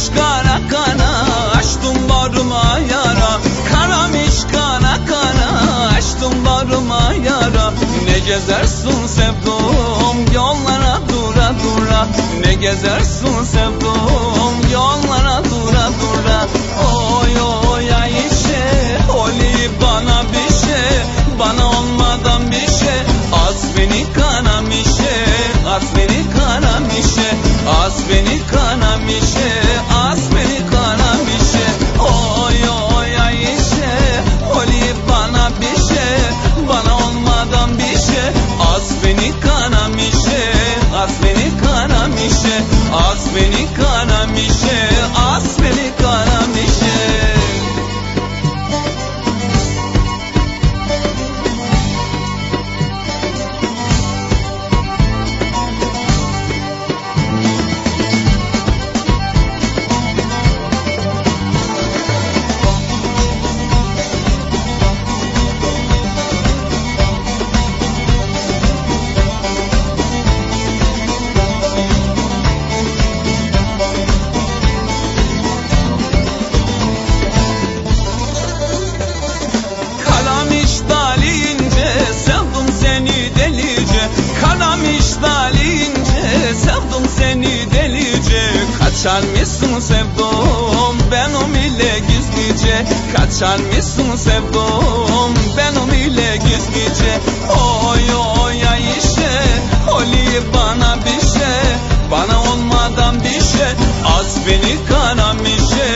Karamış kara kana açtım barıma yara. Karamış kara kana açtım barıma yara. Ne gezersin sevdum yollara dura dura. Ne gezersin sevdum yollara dura dura. Oy oy Ayşe oli bana bir şey. Bana olmadan bir şey. Az beni kanamişe az beni kanamişe az beni kanamişe kanam işe Az beni kanam işe Az beni kanam Kaçar mısın sevdum benim ile gizlice. Kaçar mısın sevdum benim ile gizlice. Oy oy Ayşe Oli bana bir şey. Bana olmadan bir şey. Az beni kanam işe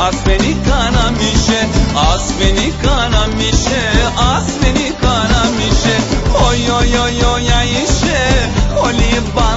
Az beni kanam işe Az beni kanam işe Az beni kanam işe Oy oy oy oy Ayşe Oli bana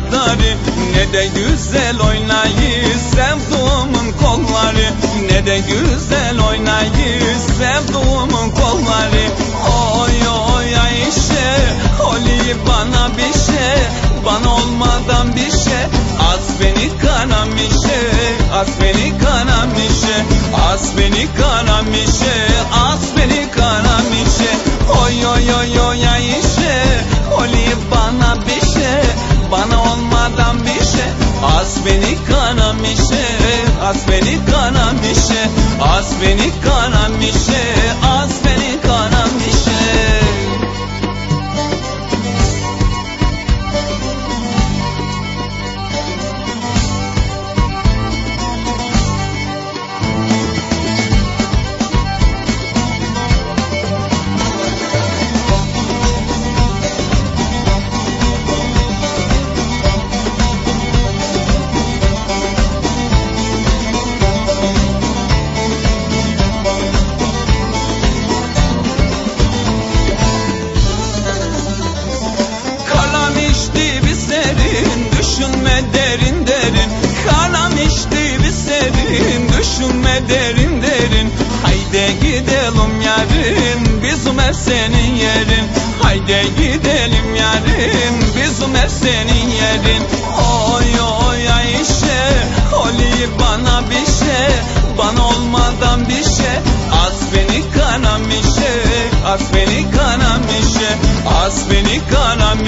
yaprakları Ne de güzel oynayı sevduğumun kolları Ne de güzel oynayı sevduğumun kolları Oy oy Ayşe Oli bana bir şey Bana olmadan bir şey. Az beni kanam işe Az beni kanam işe Az beni kanam Az beni kanam işe ev senin yerin Haydi gidelim yarın. Bizim ev senin yerin Oy oy Ayşe Oli bana bir şey. Bana olmadan bir şey. Az beni kanam işe. Az beni kanam işe. Az beni kanam